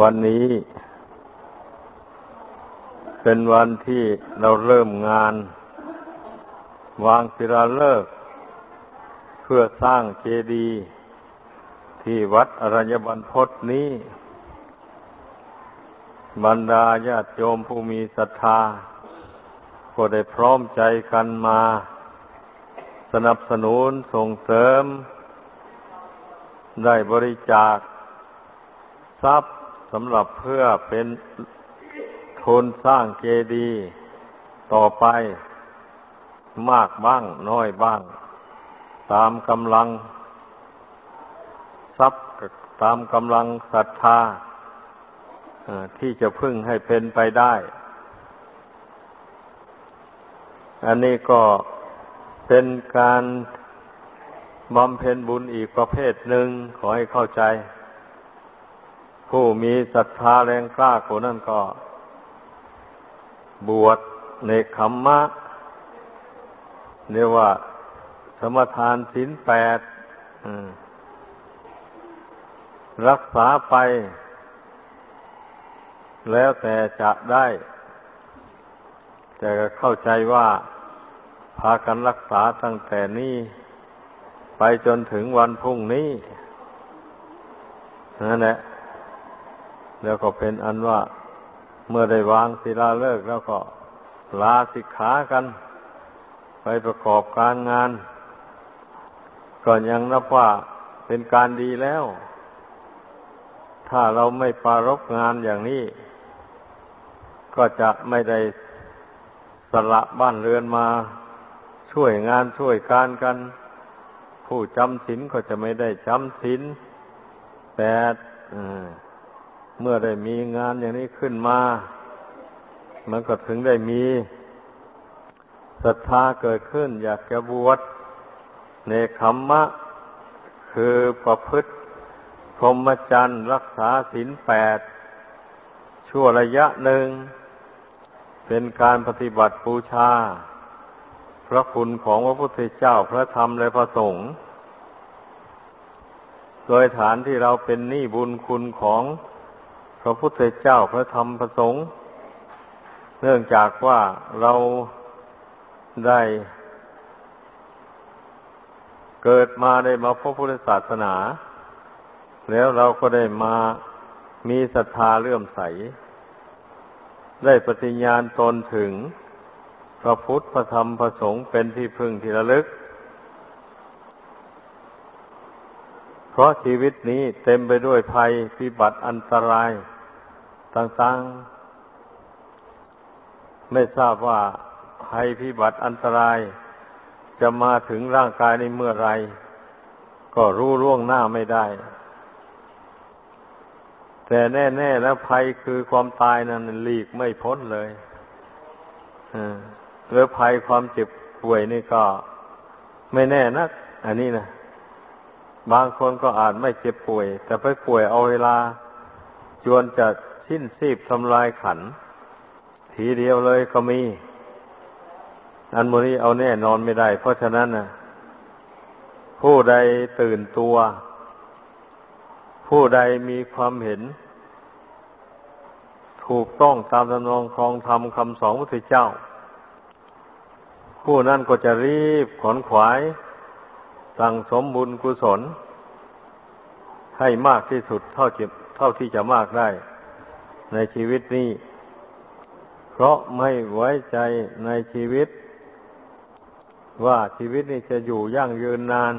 วันนี้เป็นวันที่เราเริ่มงาน วางศิลาฤกษ์เพื่อสร้างเจดีย์ที่วัดอรัญญบันพศนี้ บรรดาญาติโยมผู้มีศรัทธา ก็ได้พร้อมใจกันมา สนับสนุนส่งเสริม ได้บริจาคทรัพย์ สำหรับเพื่อเป็นทุนสร้างเจดีย์ต่อไปมากบ้างน้อยบ้าง ตามกำลัง ทรัพย์ตามกำลังศรัทธาที่จะพึ่งให้เป็นไปได้ อันนี้ก็เป็นการบำเพ็ญบุญอีกประเภทหนึ่งขอให้เข้าใจ ผู้มีศรัทธาแรงกล้าคนนั้นก็ บวชในขมมะเรียกว่า สมทานศีลแปดรักษาไป แล้วแต่จะได้ แต่เข้าใจว่า พากันรักษาตั้งแต่นี้ไปจนถึงวันพรุ่งนี้นั่นแหละ แล้วก็เป็นอันว่าเมื่อได้วางศิลาเลิกแล้วก็ลาสิกขากัน ไปประกอบการงาน ก็ยังนับว่าเป็นการดีแล้ว ถ้าเราไม่ปารบงานอย่างนี้ ก็จะไม่ได้สละบ้านเรือนมาช่วยงานช่วยการกัน ผู้จำศีลก็จะไม่ได้จำศีลแปด เมื่อได้มีงานอย่างนี้ขึ้นมา มันก็ถึงได้มีศรัทธาเกิดขึ้น อยากจะบวชในคัมมะ คือประพฤติพรหมจรรย์รักษาศีลแปด ชั่วระยะหนึ่ง เป็นการปฏิบัติบูชา พระคุณของพระพุทธเจ้าพระธรรมและพระสงฆ์โดยฐานที่เราเป็นหนี้บุญคุณของ พระพุทธเจ้าพระธรรมพระสงฆ์เนื่องจากว่าเราได้เกิดมาได้มาพบพุทธศาสนา แล้วเราก็ได้มามีศรัทธาเลื่อมใส ได้ปฏิญญาณตนถึง พระพุทธพระธรรมพระสงฆ์เป็นที่พึ่งที่ระลึก เพราะชีวิตนี้เต็มไปด้วยภัยพิบัติอันตราย ต่างๆ ไม่ทราบว่าภัยพิบัติอันตราย จะมาถึงร่างกายในเมื่อไร ก็รู้ล่วงหน้าไม่ได้ แต่แน่ ๆ แล้วภัยคือความตายนั้นหลีกไม่พ้นเลยหรือภัยความเจ็บป่วยนี่ก็ไม่แน่นัก อันนี้นะบางคนก็อาจไม่เจ็บป่วย แต่ไปป่วยเอาเวลาจวนจะ สิ้นซีบทำลายขัน ทีเดียวเลยก็มี อันโมนี้เอาแน่นอนไม่ได้ เพราะฉะนั้นนะผู้ใดตื่นตัว ผู้ใดมีความเห็น ถูกต้องตามตำนองครองธรรมคำสอนพระพุทธเจ้า ผู้นั้นก็จะรีบขนขวายสั่งสมบุญกุศล ให้มากที่สุดเท่าที่เท่าที่จะมากได้ ในชีวิตนี้ เพราะไม่ไว้ใจในชีวิต ว่าชีวิตนี้จะอยู่ยั่งยืนนาน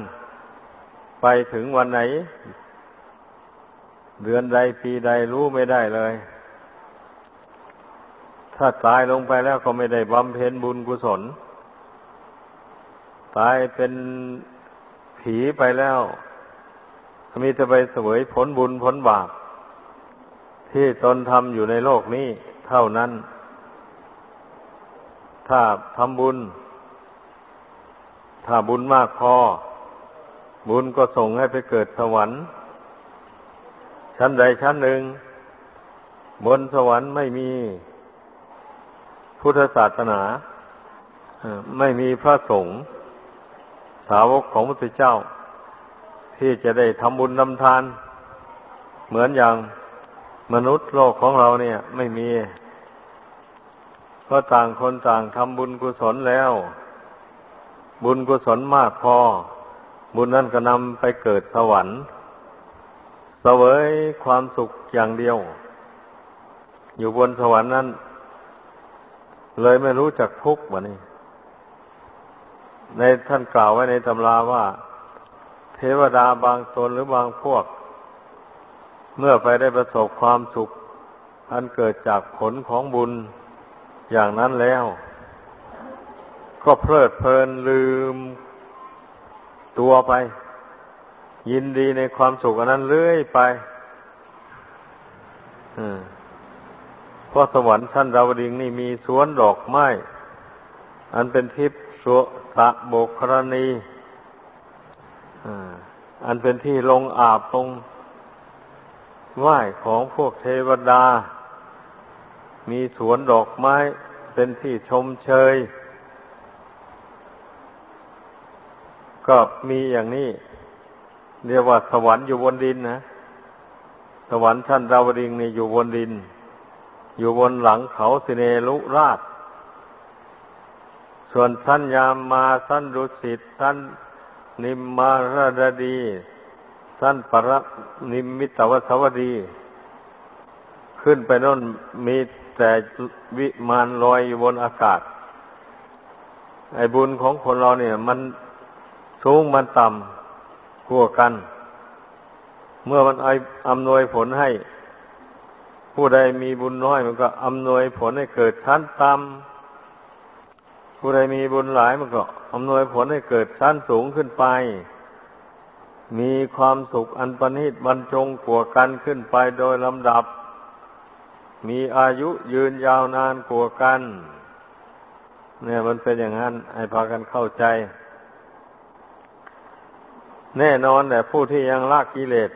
ไปถึงวันไหน เดือนใดปีใดรู้ไม่ได้เลย ถ้าตายลงไปแล้วก็ไม่ได้บำเพ็ญบุญกุศล ตายเป็นผีไปแล้วมีจะไปเสวยผลบุญผลบาป ที่ตนทำอยู่ในโลกนี้ เท่านั้น ถ้าทำบุญ ถ้าบุญมากพอ บุญก็ส่งให้ไปเกิดสวรรค์ ชั้นใดชั้นหนึ่ง บนสวรรค์ไม่มีพุทธศาสนาไม่มีพระสงฆ์สาวกของพระพุทธเจ้า ที่จะได้ทำบุญนำทาน เหมือนอย่าง มนุษย์โลกของเราเนี่ย ไม่มีเพราะต่างคนต่างทำบุญกุศลแล้ว บุญกุศลมากพอ บุญนั้นก็นำไปเกิดสวรรค์เสวยความสุขอย่างเดียว อยู่บนสวรรค์นั้น เลยไม่รู้จักทุกข์วะนี่ในท่านกล่าวไว้ในตำราว่า เทวดาบางตนหรือบางพวก เมื่อไปได้ประสบความสุข อันเกิดจากผลของบุญอย่างนั้นแล้ว ก็เพลิดเพลินลืมตัวไป ยินดีในความสุขอันนั้นเรื่อยไปเพราะสวรรค์ชั้นดาวดิงนี่มีสวนดอกไม้ อันเป็นทิพย์สสะโบกครณีอันเป็นที่ลงอาบลง ไหว้ของพวกเทวดา มีสวนดอกไม้เป็นที่ชมเชย ก็มีอย่างนี้ เรียกว่าสวรรค์อยู่บนดินนะ สวรรค์ชั้นดาวดิงนี่อยู่บนดิน อยู่บนหลังเขาสิเนลุราช ส่วนสั้นยามมาสั้นดุสิตสั้นนิมมารดดี สั้นปรนิมิตวสวดี ขึ้นไปนั่นมีแต่วิมานลอยอยู่บนอากาศ ไอ้บุญของคนเราเนี่ย มันสูงมันต่ำกัวกัน เมื่อมันไออำนวยผลให้ ผู้ใดมีบุญน้อย มันก็อำนวยผลให้เกิดชั้นต่ำผู้ใดมีบุญหลายมันก็อำนวยผลให้เกิดชั้นสูงขึ้นไป มีความสุขอันประณีตบรรจงกัวกันขึ้นไปโดยลำดับ มีอายุยืนยาวนานกว่ากัน เนี่ยมันเป็นอย่างนั้น ให้พากันเข้าใจ แน่นอนแต่ผู้ที่ยังลากกิเลส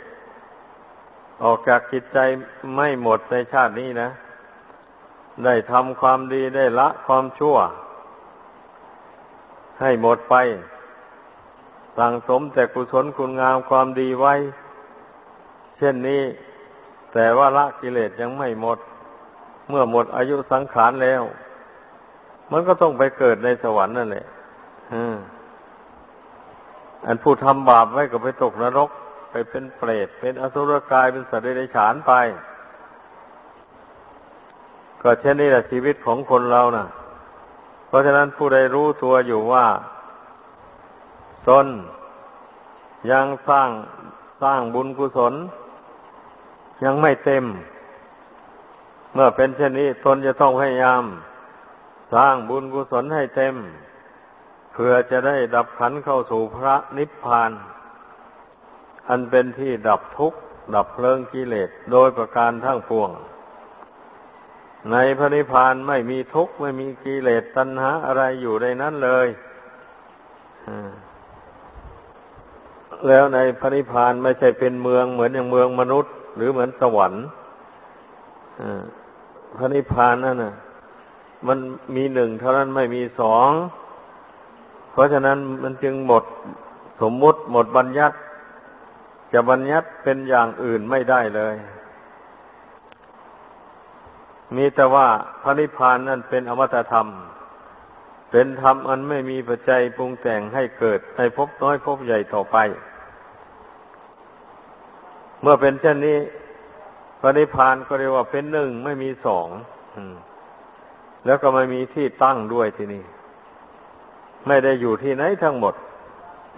ออกจากจิตใจไม่หมดในชาตินี้นะ ได้ทำความดีได้ละความชั่ว ให้หมดไป สั่งสมแต่กุศลคุณงามความดีไว้ เช่นนี้ แต่ว่าละกิเลสยังไม่หมด เมื่อหมดอายุสังขารแล้ว มันก็ต้องไปเกิดในสวรรค์นั่นแหละอันผู้ทำบาปไว้ก็ไปตกนรก ไปเป็นเปรต เป็นอสุรกาย เป็นสัตว์เดรัจฉานไป ก็เช่นนี้แหละชีวิตของคนเรานะ่ะ เพราะฉะนั้นผู้ใดรู้ตัวอยู่ว่า ตนยังสร้างสร้างบุญกุศล ยังไม่เต็ม เมื่อเป็นเช่นนี้ตนจะต้องพยายาม สร้างบุญกุศลให้เต็ม เพื่อจะได้ดับขันเข้าสู่พระนิพพาน อันเป็นที่ดับทุกข์ดับเพลิงกิเลสโดยประการทั้งปวง ในพระนิพพานไม่มีทุกข์ไม่มีกิเลสตัณหาอะไรอยู่ในนั้นเลย แล้วในพระนิพพานไม่ใช่เป็นเมืองเหมือนอย่างเมืองมนุษย์ หรือเหมือนสวรรค์พระนิพพานนั่นน่ะ มันมีหนึ่งเท่านั้นไม่มีสอง เพราะฉะนั้นมันจึงหมดสมมุติหมดบัญญัติ จะบัญญัติเป็นอย่างอื่นไม่ได้เลย มีแต่ว่าพระนิพพานนั่นเป็นอมตะธรรม เป็นธรรมอันไม่มีปัจจัยปรุงแต่งให้เกิดในภพน้อยภพใหญ่ต่อไป เมื่อเป็นเช่นนี้พระนิพพานก็เรียกว่าเป็นหนึ่งไม่มีสองแล้วก็ไม่มีที่ตั้งด้วยที่นี่ ไม่ได้อยู่ที่ไหนทั้งหมด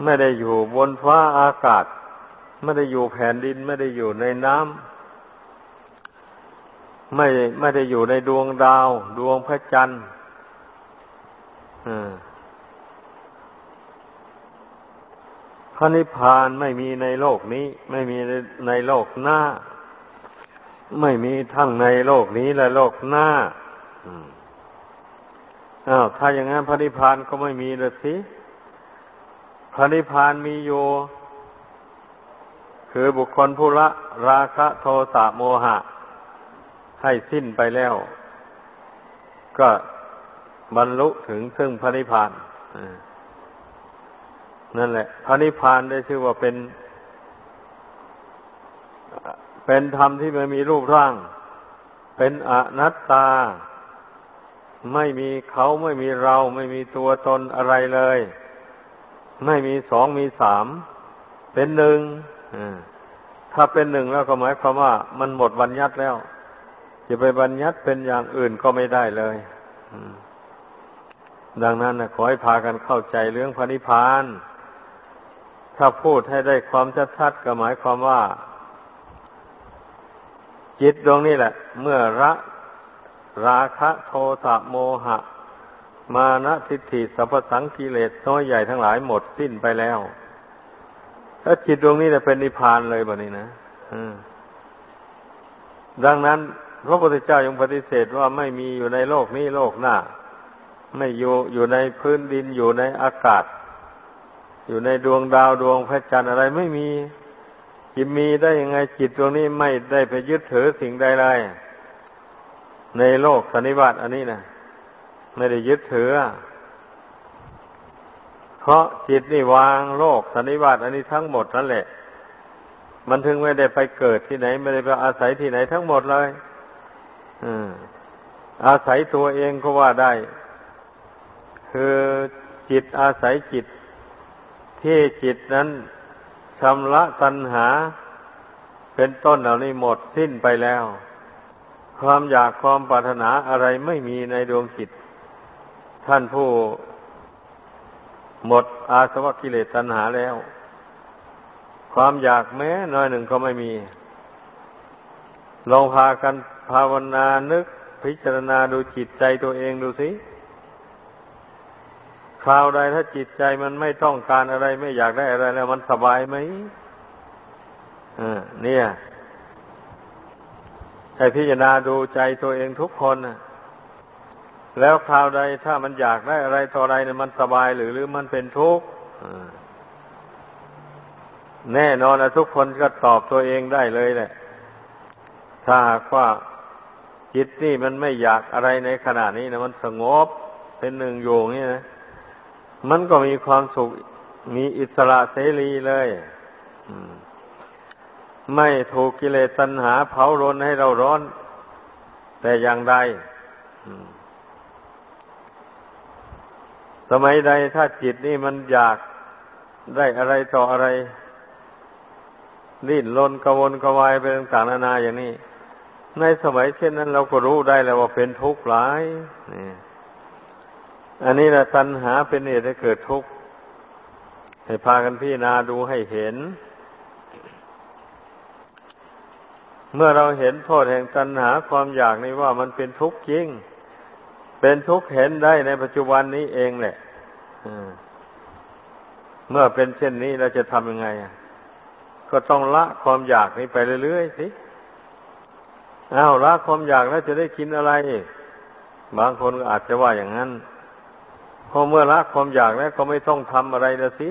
ไม่ได้อยู่บนฟ้าอากาศ ไม่ได้อยู่แผ่นดิน ไม่ได้อยู่ในน้ำไม่ไม่ได้อยู่ในดวงดาว ดวงพระจันทร์ พระนิพพานไม่มีในโลกนี้ ไม่มีในโลกหน้า ไม่มีทั้งในโลกนี้และโลกหน้าอ้าวถ้าอย่างนั้นพระนิพพานก็ไม่มีเลยสิพระนิพพานมีอยู่คือบุคคลผู้ละราคะโทสะโมหะ ให้สิ้นไปแล้ว ก็ บรรลุถึงซึ่งพระนิพพานนั่นแหละ พระนิพพานได้ชื่อว่าเป็น เป็นธรรมที่ไม่มีรูปร่าง เป็นอนัตตา ไม่มีเขาไม่มีเรา ไม่มีตัวตนอะไรเลย ไม่มีสองมีสาม เป็นหนึ่งถ้าเป็นหนึ่งแล้วก็หมายความว่ามันหมดบัญญัติแล้ว จะไปบัญญัติเป็นอย่างอื่นก็ไม่ได้เลย ดังนั้นนะขอให้พากันเข้าใจเรื่องพระนิพพาน ถ้าพูดให้ได้ความชัดๆก็หมายความว่า จิตดวงนี้แหละ เมื่อระราคะโทสะโมหะ มานะทิฏฐิสัพสังกิเลสน้อยใหญ่ทั้งหลายหมดสิ้นไปแล้ว ถ้าจิตดวงนี้จะเป็นนิพพานเลยแบบนี้นะดังนั้นพระพุทธเจ้ายังปฏิเสธว่าไม่มีอยู่ในโลกนี้โลกหน้า ไม่อยู่อยู่ในพื้นดินอยู่ในอากาศ อยู่ในดวงดาวดวงพระจันทร์อะไรไม่มีจิตมีได้ยังไงจิตดวงนี้ไม่ได้ไปยึดถือสิ่งใดเลยในโลกสันนิบาตอันนี้นะไม่ได้ยึดถือ เพราะจิตนี่วางโลกสันนิบาตอันนี้ทั้งหมดนั่นแหละ มันถึงไม่ได้ไปเกิดที่ไหน ไม่ได้ไปอาศัยที่ไหนทั้งหมดเลยอืมอาศัยตัวเองก็ว่าได้ คือจิตอาศัยจิต ที่จิตนั้นชำระตัณหา เป็นต้นเหล่านี้หมดสิ้นไปแล้ว ความอยากความปรารถนาอะไรไม่มีในดวงจิต ท่านผู้หมดอาสวะกิเลสตัณหาแล้ว ความอยากแม้น้อยหนึ่งก็ไม่มี ลองพากันภาวนานึกพิจารณาดูจิตใจตัวเองดูสิ คราวใดถ้าจิตใจมันไม่ต้องการอะไรไม่อยากได้อะไรแล้วมันสบายไหมอ่าเนี่ยให้พิจารณาดูใจตัวเองทุกคนนะแล้วคราวใดถ้ามันอยากได้อะไรต่ออะไรเนี่ยมันสบายหรือหรือมันเป็นทุกข์แน่นอนนะทุกคนก็ตอบตัวเองได้เลยแหละ ถ้าหากว่าจิตนี่มันไม่อยากอะไรในขณะนี้นะมันสงบเป็นหนึ่งอยู่นี่นะ มันก็มีความสุขมีอิสระเสรีเลยไม่ถูกกิเลสตัณหาเผารนให้เราร้อน แต่อย่างใดสมัยใดถ้าจิตนี่มันอยากได้อะไรต่ออะไรดิ้นรนกระวนกระวายไปต่างๆนานาอย่างนี้ ในสมัยเช่นนั้นเราก็รู้ได้แล้วว่าเป็นทุกข์หลายนี่ อันนี้แหละตัณหาเป็นเหตุให้เกิดทุกข์ ให้พากันพิจารณาดูให้เห็น เมื่อเราเห็นโทษแห่งตัณหาความอยากนี้ว่ามันเป็นทุกข์จริง เป็นทุกข์เห็นได้ในปัจจุบันนี้เองแหละเมื่อเป็นเช่นนี้เราจะทำยังไง ก็ต้องละความอยากนี้ไปเรื่อยๆสิอ้าวละความอยากแล้วจะได้กินอะไร บางคนก็อาจจะว่าอย่างนั้น พอเมื่อละความอยากแล้วก็ไม่ต้องทำอะไรแล้วสิ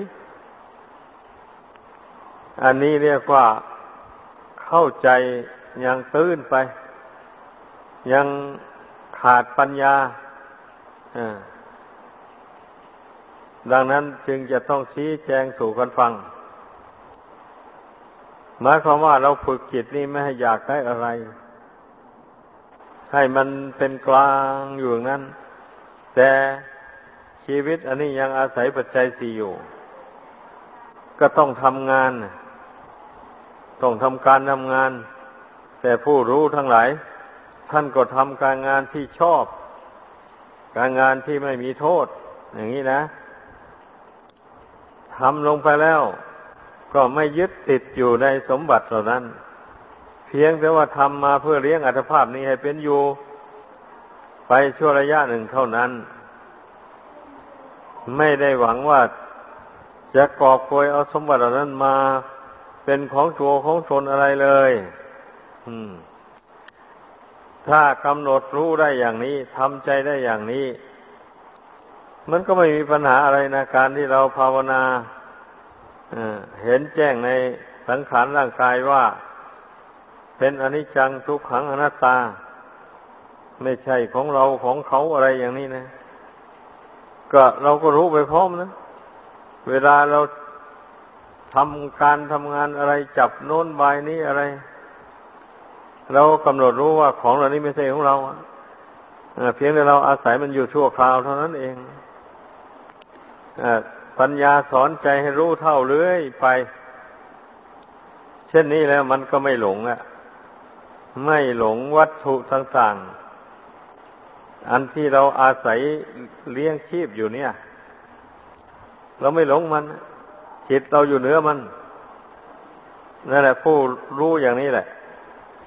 อันนี้เรียกว่าเข้าใจยังตื้นไป ยังขาดปัญญาดังนั้นจึงจะต้องชี้แจงสู่กันฟัง หมายความว่าเราฝึกจิตนี่ไม่ให้อยากได้อะไร ให้มันเป็นกลางอยู่นั้น แต่ ชีวิตอันนี้ยังอาศัยปัจจัยสี่อยู่ ก็ต้องทำงาน ต้องทำการทำงาน แต่ผู้รู้ทั้งหลาย ท่านก็ทำการงานที่ชอบ การงานที่ไม่มีโทษ อย่างนี้นะทำลงไปแล้ว ก็ไม่ยึดติดอยู่ในสมบัติเหล่านั้น เพียงแต่ว่าทำมาเพื่อเลี้ยงอัตภาพนี้ให้เป็นอยู่ ไปชั่วระยะหนึ่งเท่านั้น ไม่ได้หวังว่าจะกอบโกยเอาสมบัติเหล่านั้นมาเป็นของตัวของตนอะไรเลยถ้ากำหนดรู้ได้อย่างนี้ทำใจได้อย่างนี้ มันก็ไม่มีปัญหาอะไรนะการที่เราภาวนาเห็นแจ้งในสังขารร่างกายว่า เป็นอนิจจังทุกขังอนัตตา ไม่ใช่ของเราของเขาอะไรอย่างนี้นะ ก็เราก็รู้ไปพร้อมนะ เวลาเราทำการทำงานอะไรจับโน้นบายนี้อะไร เรากำหนดรู้ว่าของเหล่านี้ไม่ใช่ของเราเพียงแต่เราอาศัยมันอยู่ชั่วคราวเท่านั้นเองปัญญาสอนใจให้รู้เท่าเรื่อยไป เช่นนี้แล้วมันก็ไม่หลงอะ ไม่หลงวัตถุต่างๆ อันที่เราอาศัยเลี้ยงชีพอยู่เนี่ย เราไม่หลงมัน จิตเราอยู่เหนือมันนั่นแหละผู้รู้อย่างนี้แหละ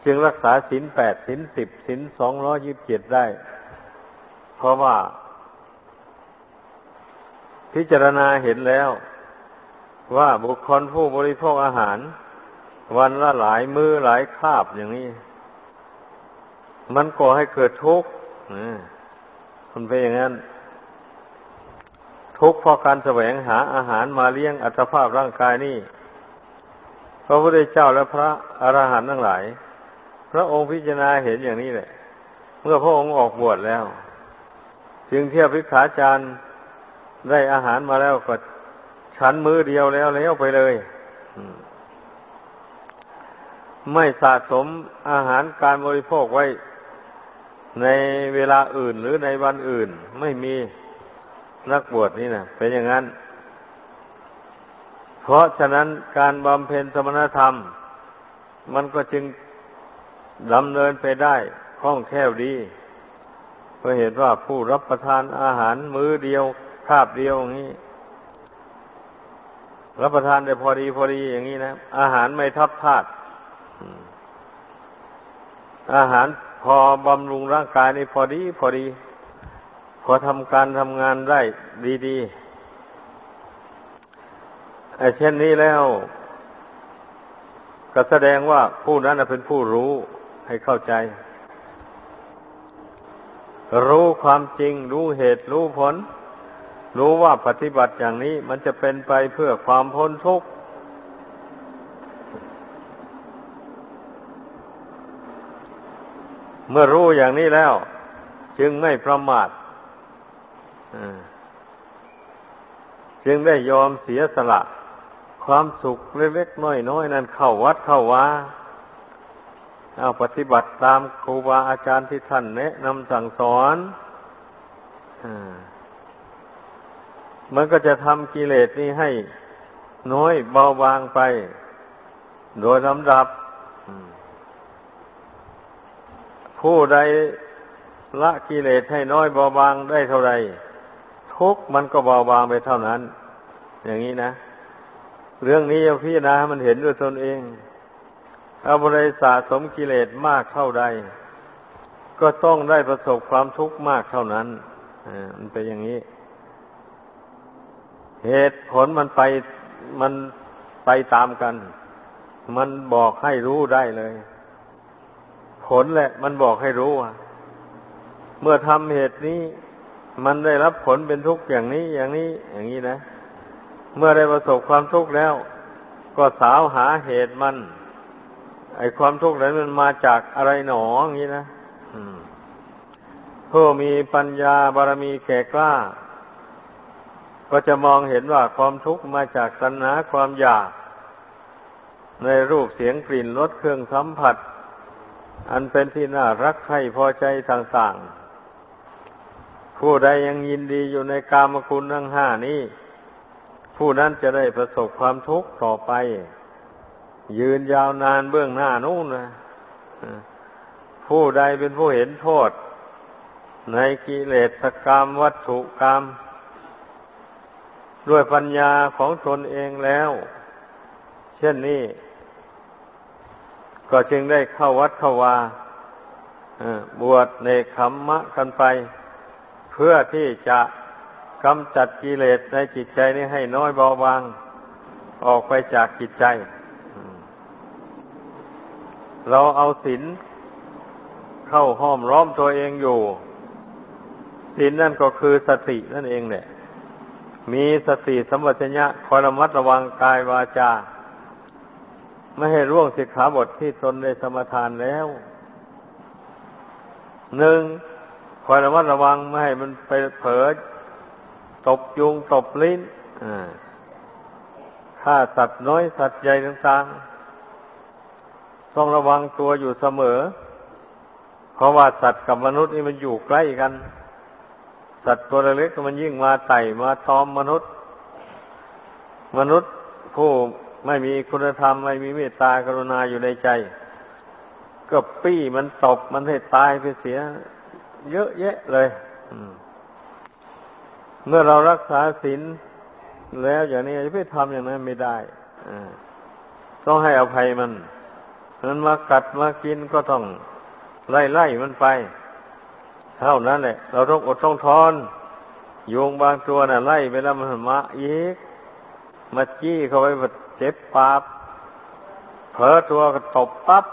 จึงรักษาศีลแปดศีลสิบศีลสองร้อยิบเจ็ดได้ เพราะว่า พิจารณาเห็นแล้ว ว่าบุคคลผู้บริโภคอาหาร วันละหลายมือหลายคาบอย่างนี้ มันก่อให้เกิดทุกข์ มันเป็นอย่างนั้น ทุกข์เพราะการแสวงหาอาหารมาเลี้ยงอัตภาพร่างกายนี่ พระพุทธเจ้าและพระอรหันต์ทั้งหลาย พระองค์พิจารณาเห็นอย่างนี้แหละ เมื่อพระองค์ออกบวชแล้ว จึงเทียบพิขาจารย์ได้อาหารมาแล้วก็ฉันมือเดียวแล้วแล้วไปเลยไม่สะสมอาหารการบริโภคไว้ ในเวลาอื่นหรือในวันอื่น ไม่มีนักบวชนี่นะเป็นอย่างนั้น เพราะฉะนั้นการบำเพ็ญสมณธรรม มันก็จึงดำเนินไปได้คล่องแคล่วดีเพราะเห็นว่าผู้รับประทานอาหารมื้อเดียวคาบเดียวอย่างนี้ รับประทานได้พอดีพอดีอย่างนี้นะ อาหารไม่ทับธาตุอาหาร พอบำรุงร่างกายนี่พอดี พอดี พอทำการทำงานได้ดีๆไอ้เช่นนี้แล้ว ก็แสดงว่าผู้นั้นเป็นผู้รู้ให้เข้าใจ รู้ความจริง รู้เหตุรู้ผล รู้ว่าปฏิบัติอย่างนี้ มันจะเป็นไปเพื่อความพ้นทุกข์ เมื่อรู้อย่างนี้แล้ว จึงไม่ประมาทจึงได้ยอมเสียสละ ความสุขเล็กๆน้อยๆนั้นเข้าวัดเข้าวาเอาปฏิบัติตามครูบาอาจารย์ที่ท่านแนะนำสั่งสอนอมันก็จะทำกิเลสนี้ให้น้อยเบาบางไป โดยลำดับ ผู้ใดละกิเลสให้น้อยเบาบางได้เท่าไรทุกมันก็เบาบางไปเท่านั้น อย่างนี้นะ เรื่องนี้พี่นะมันเห็นด้วยตนเองเอาบริสะสมกิเลสมากเท่าใด ก็ต้องได้ประสบความทุกข์มากเท่านั้นมันเป็นอย่างนี้ เหตุผลมันไปมันไปตามกัน มันบอกให้รู้ได้เลย ลแหละ มันบอกให้รู้ว่าเมื่อทำเหตุนี้ มันได้รับผลเป็นทุกข์อย่างนี้อย่างนี้อย่างนี้นะ เมื่อได้ประสบความทุกข์แล้ว ก็สาวหาเหตุมัน ไอความทุกข์นั้นมันมาจากอะไรหนออย่างนี้นะผู้มีปัญญาบารมีแก่กล้า ก็จะมองเห็นว่าความทุกข์มาจากตัณหาความอยาก ในรูปเสียงกลิ่นรสเครื่องสัมผัส อันเป็นที่น่ารักใคร่พอใจต่างๆ ผู้ใดยังยินดีอยู่ในกามคุณทั้งห้านี้ ผู้นั้นจะได้ประสบความทุกข์ต่อไป ยืนยาวนานเบื้องหน้านู่นนะผู้ใดเป็นผู้เห็นโทษ ในกิเลสกรรมวัตถุกรรม ด้วยปัญญาของตนเองแล้ว เช่นนี้ ก็จึงได้เข้าวัดเข้าวาบวชในขมมะกันไป เพื่อที่จะกำจัดกิเลสในจิตใจนี้ให้น้อยเบาบาง ออกไปจากจิตใจ เราเอาศีลเข้าห้อมร้อมตัวเองอยู่ศีลนั่นก็คือสตินั่นเองเนี่ยมีสติสัมปชัญญะคอยระมัดระวังกายวาจา ไม่ให้ร่วงสิกขาบทที่ตนได้สมทานแล้วหนึ่งคอยระมัดระวังไม่ให้มันไปเผลอตบยุงตบลิ้นฆ่าสัตว์น้อยสัตว์ใหญ่ต่างต้องระวังตัวอยู่เสมอ เพราะว่าสัตว์กับมนุษย์นี่มันอยู่ใกล้กัน สัตว์ตัวเล็กๆมันยิ่งมาไต่มาตอมมนุษย์ มนุษย์ผู้ ไม่มีคุณธรรม ไม่มีเมตตากรุณาอยู่ในใจ ก็ปี้มันตบมันให้ตายไปเสีย เยอะแยะเลยเมื่อเรารักษาศีลแล้วอย่างนี้จะไปทำอย่างนั้นไม่ได้ต้องให้อภัยมันมันมากัดมากินก็ต้องไล่ไล่มันไป เท่านั้นแหละ เราต้องอดต้องทอนยุงบางตัวน่ะไล่ไปแล้วมันมาอีกมาจี้เข้าไปบบ เจ็บปาบเผลอตัวก็ตบปั๊บ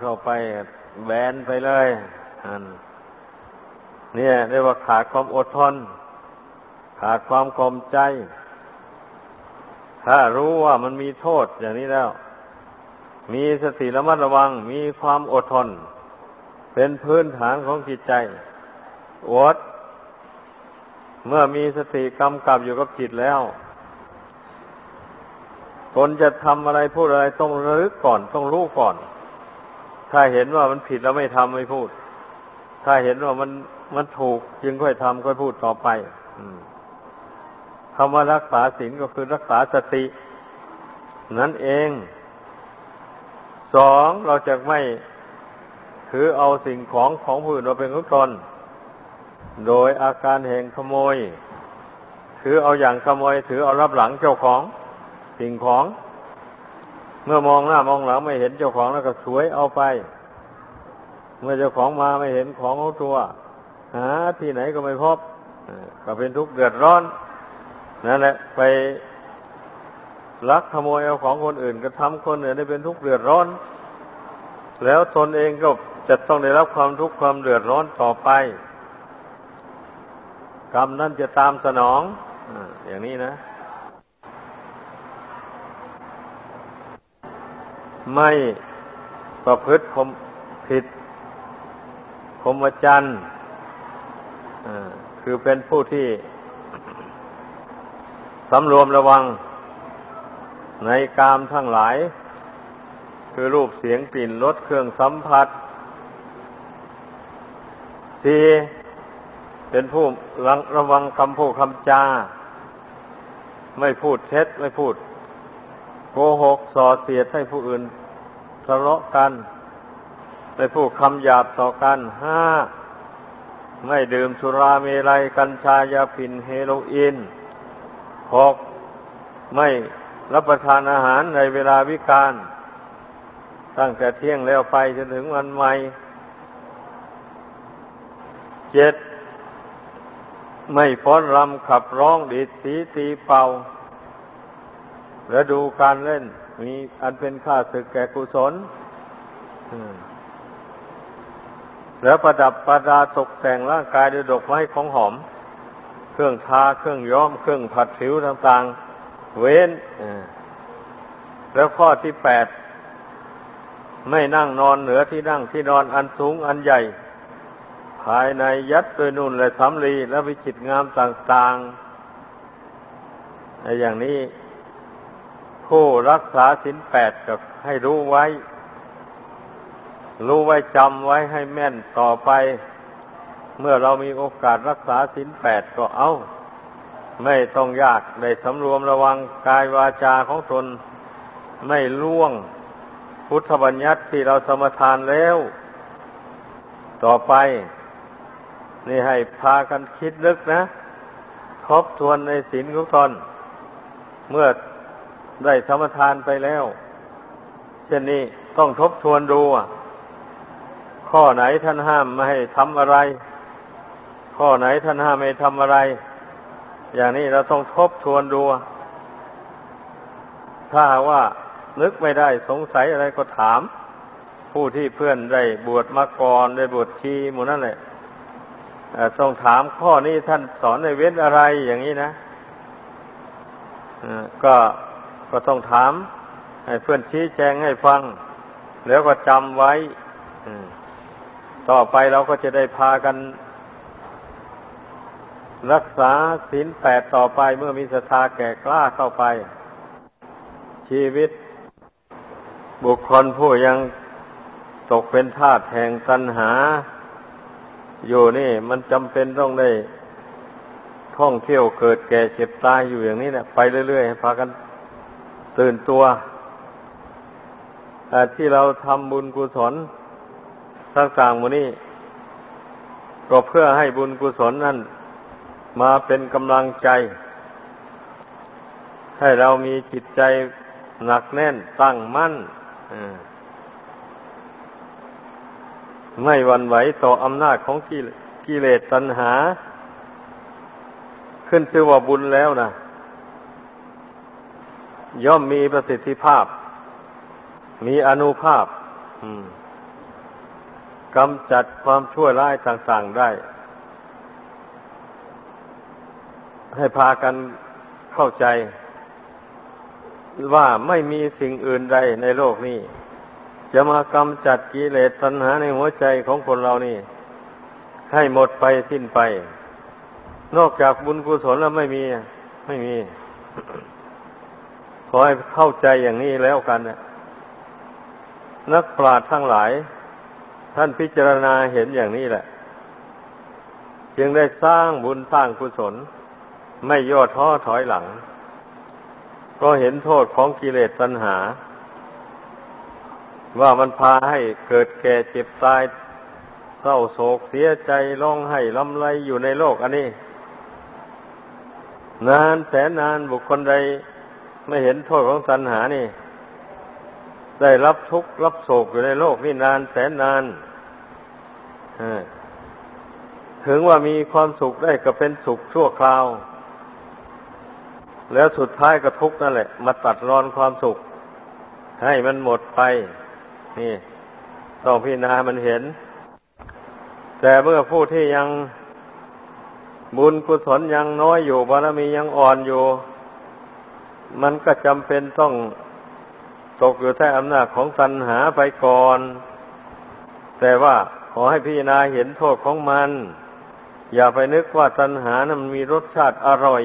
เข้าไปแบนไปเลยอันเนี่ยเรียกว่าขาดความอดทน ขาดความกลมใจ ถ้ารู้ว่ามันมีโทษอย่างนี้แล้ว มีสติระมัดระวัง มีความอดทน เป็นพื้นฐานของจิตใจอดเมื่อมีสติกำกับอยู่กับจิตแล้ว ตนจะทำอะไรพูดอะไรต้องระลึกก่อน ต้องรู้ก่อน ถ้าเห็นว่ามันผิดแล้วไม่ทำไม่พูด ถ้าเห็นว่ามันมันถูกจึงค่อยทำค่อยพูดต่อไปคำว่ารักษาศีลก็คือรักษาสติ นั่นเอง สองเราจะไม่ถือเอาสิ่งของของผู้อื่นมาเป็นของตนโดยอาการแห่งขโมย ถือเอาอย่างขโมย ถือเอารับหลังเจ้าของ สิ่งของ เมื่อมองหน้ามองหลังไม่เห็นเจ้าของแล้วก็สวยเอาไป เมื่อเจ้าของมาไม่เห็นของของตัว หาที่ไหนก็ไม่พบก็เป็นทุกข์เดือดร้อนนั่นแหละ ไปลักขโมยเอาของคนอื่นก็ทำคนอื่นได้เป็นทุกข์เดือดร้อน แล้วตนเองก็จะต้องได้รับความทุกข์ความเดือดร้อนต่อไปกรรมนั่นจะตามสนองอย่างนี้นะ ไม่ประพฤติผิดคมวจันคือเป็นผู้ที่สำรวมระวังในกามทั้งหลาย คือรูปเสียงกลิ่นรสเครื่องสัมผัสสี่เป็นผู้ระวังคำพูดคำจา ไม่พูดเท็จไม่พูด โกหกส่อเสียดให้ผู้อื่นทะเลาะกันไปพูดคำหยาบต่อกันห้าไม่ดื่มสุราเมลัยกัญชายาผินเฮโรอีนหกไม่รับประทานอาหารในเวลาวิการ ตั้งแต่เที่ยงแล้วไปจนถึงวันใหม่เจ็ดไม่ฟ้อนรำขับร้องดีดสีตีเป่า และดูการเล่น มีอันเป็นค่าศึกแก่กุศลแล้วประดับประดาตกแต่งร่างกายด้วยดอกไม้ของหอม เครื่องทาเครื่องย้อม เครื่องผัดผิวต่างๆ เว้นแล้วข้อที่แปดไม่นั่งนอนเหนือที่นั่งที่นอนอันสูงอันใหญ่ ภายในยัดด้วยนุ่นและสำลีและวิจิตงามต่างๆอย่างนี้ ผู้รักษาสินแปดกับให้รู้ไว้ รู้ไว้จำไว้ให้แม่นต่อไป เมื่อเรามีโอกาสรักษาสินแปดก็เอา ไม่ต้องยากได้สำรวมระวังกายวาจาของตนไม่ล่วงพุทธบัญญัติที่เราสมทานแล้ว ต่อไป นี่ให้พากันคิดนึกนะ ทบทวนในศีลของตนเมื่อ ได้สมทานไปแล้ว เช่นนี้ต้องทบทวนดูข้อไหนท่านห้ามไม่ให้ทำอะไร ข้อไหนท่านห้ามไม่ทำอะไร อย่างนี้เราต้องทบทวนดู ถ้าว่านึกไม่ได้สงสัยอะไรก็ถาม ผู้ที่เพื่อนได้บวชมาก่อนได้บวชชีหมู่นั่นแหละต้องถามข้อนี้ท่านสอนในเว้นอะไรอย่างนี้นะก็ ก็ต้องถาม ให้เพื่อนชี้แจงให้ฟัง แล้วก็จำไว้ต่อไปเราก็จะได้พากัน รักษาศีลแปดต่อไปเมื่อมีศรัทธาแก่กล้าเข้าไป ชีวิต บุคคลผู้ยังตกเป็นทาสแห่งตัณหา อยู่นี่มันจำเป็นต้องได้ท่องเที่ยวเกิดแก่เจ็บตายอยู่อย่างนี้แหละไปเรื่อยๆให้พากัน ตื่นตัวแต่ที่เราทำบุญกุศลต่างๆมดนี้ ก็เพื่อให้บุญกุศลนั้นมาเป็นกำลังใจ ให้เรามีจิตใจหนักแน่นตั้งมั่นไม่วันไหวต่ออำนาจของกิเลสตัณหา ขึ้นชื่อว่าบุญแล้วนะ ย่อมมีประสิทธิภาพ มีอนุภาพกำจัดความชั่วร้ายต่างๆได้ ให้พากันเข้าใจ ว่าไม่มีสิ่งอื่นใดในโลกนี้ จะมากำจัดกิเลสตัณหาในหัวใจของคนเรานี่ ให้หมดไปสิ้นไป นอกจากบุญกุศลแล้วไม่มี ไม่มี อให้เข้าใจอย่างนี้แล้วกันนะนักปราชญ์ทั้งหลาย ท่านพิจารณาเห็นอย่างนี้แหละ จึงได้สร้างบุญสร้างกุศล ไม่ย่อท้อถอยหลัง ก็เห็นโทษของกิเลสตัณหา ว่ามันพาให้เกิดแก่เจ็บตายเศร้าโศกเสียใจร้องไห้ลำไรอยู่ในโลกอันนี้ นานแสนนานบุคคลใด ไม่เห็นโทษของตัณหานี่ ได้รับทุกข์รับโศกอยู่ในโลกนี่นานแสนนานถึงว่ามีความสุขได้ก็เป็นสุขชั่วคราว แล้วสุดท้ายก็ทุกข์นั่นแหละ มาตัดรอนความสุข ให้มันหมดไป นี่ต้องพิจารณามันเห็น แต่เมื่อผู้ที่ยังบุญกุศลยังน้อยอยู่บารมียังอ่อนอยู่ มันก็จำเป็นต้องตกอยู่ใต้อำนาจของตัณหาไปก่อน แต่ว่าขอให้พิจารณาเห็นโทษของมัน อย่าไปนึกว่าตัณหานะมันมีรสชาติอร่อย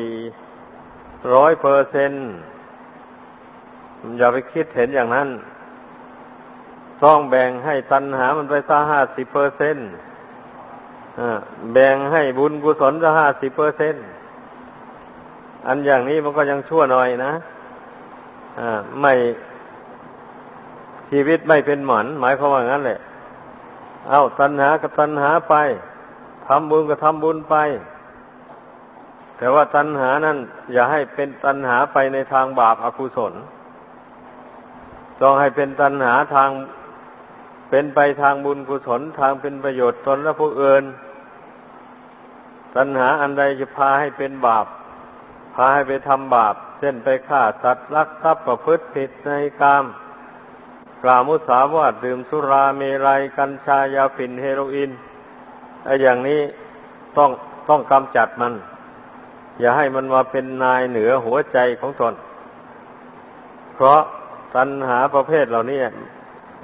ร้อยเปอร์เซนอย่าไปคิดเห็นอย่างนั้น ต้องแบ่งให้ตัณหามันไปซะห้าสิบเปอร์เซนแบ่งให้บุญกุศลซะห้าสิบเปอร์เซนต์ อันอย่างนี้มันก็ยังชั่วหน่อยนะอ่าไม่ชีวิตไม่เป็นหมัน หมายความว่างั้นแหละ เอาตัณหากับตัณหาไปทำบุญก็ทำบุญไป แต่ว่าตัณหานั้น อย่าให้เป็นตัณหาไปในทางบาปอกุศล ต้องให้เป็นตัณหาทางเป็นไปทางบุญกุศลทางเป็นประโยชน์ตนและผู้อื่น ตัณหาอันใดจะพาให้เป็นบาปาให้ไปทำบาป เช่นไปฆ่าสัตว์ลักทรัพย์ประพฤติผิดในกาม กล่าวมุสาวาทดื่มสุราเมรัยกัญชายาฝิ่นเฮโรอีนไอ้อย่างนี้ต้องต้องกำจัดมัน อย่าให้มันมาเป็นนายเหนือหัวใจของตน เพราะตัณหาประเภทเหล่านี้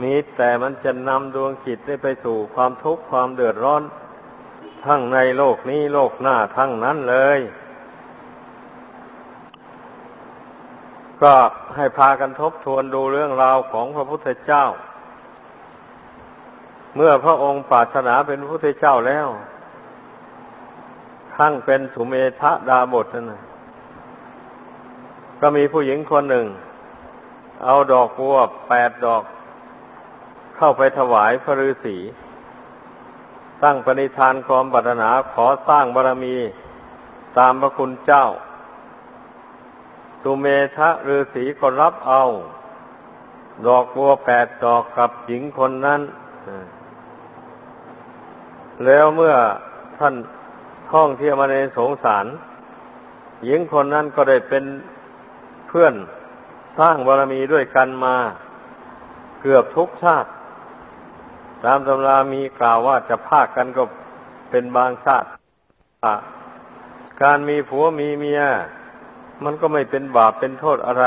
มีแต่มันจะนำดวงจิตได้ไปสู่ความทุกข์ความเดือดร้อน ทั้งในโลกนี้โลกหน้าทั้งนั้นเลย ก็ให้พากันทบทวนดูเรื่องราวของพระพุทธเจ้า เมื่อพระองค์ปรารถนาเป็นพระพุทธเจ้าแล้วขั้งเป็นสุเมธะดาบทนั่นนะก็มีผู้หญิงคนหนึ่ง เอาดอกบัวแปดดอก เข้าไปถวายพระฤาษีตั้งปณิธานความปรารถนาขอสร้างบารมีตามพระคุณเจ้า สุเมธะฤาษีก็รับเอา ดอกบัวแปดดอกกับหญิงคนนั้น แล้วเมื่อท่านท่องเที่ยวมาในสงสาร หญิงคนนั้นก็ได้เป็นเพื่อนสร้างบารมีด้วยกันมา เกือบทุกชาติ ตามตำรามีกล่าวว่าจะพากกันก็เป็นบางชาติ การมีผัวมีเมีย มันก็ไม่เป็นบาปเป็นโทษอะไร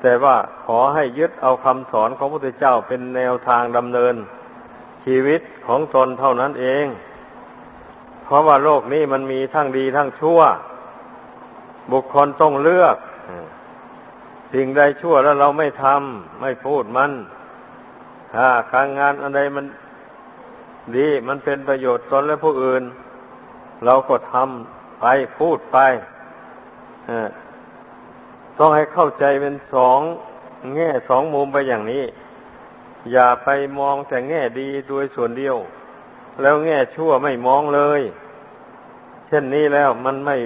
แต่ว่าขอให้ยึดเอาคำสอนของพระพุทธเจ้าเป็นแนวทางดำเนิน ชีวิตของตนเท่านั้นเอง เพราะว่าโลกนี้มันมีทั้งดีทั้งชั่ว บุคคลต้องเลือก สิ่งใดชั่วแล้วเราไม่ทำไม่พูดมัน ถ้าการงานอะไรมันดีมันเป็นประโยชน์ตนและผู้อื่น เราก็ทำไปพูดไป ต้องให้เข้าใจเป็นสองแง่สองมุมไปอย่างนี้ อย่าไปมองแต่แง่ดีโดยส่วนเดียว แล้วแง่ชั่วไม่มองเลย เช่นนี้แล้วมันไม่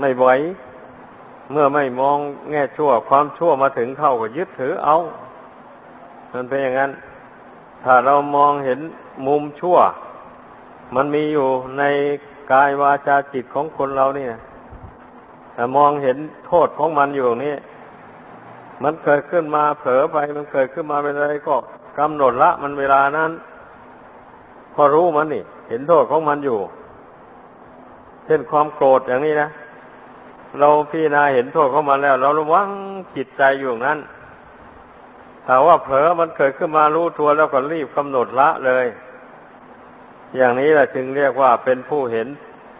ไม่ไหวเมื่อไม่มองแง่ชั่วความชั่วมาถึงเข้าก็ยึดถือเอามันเป็นอย่างนั้น ถ้าเรามองเห็นมุมชั่ว มันมีอยู่ในกายวาจาจิตของคนเราเนี่ย แต่มองเห็นโทษของมันอยู่นี่มันเกิดขึ้นมาเผลอไปมันเกิดขึ้นมาเป็นอะไรก็กำหนดละมันเวลานั้น พอรู้มันนี่ เห็นโทษของมันอยู่ เช่นความโกรธอย่างนี้นะเราพี่นาเห็นโทษของมันแล้ว เราระวังจิตใจอยู่นั้นถ้าว่าเผลอมันเกิดขึ้นมารู้ตัวแล้วก็รีบกำหนดละเลย อย่างนี้แหละจึงเรียกว่าเป็นผู้เห็น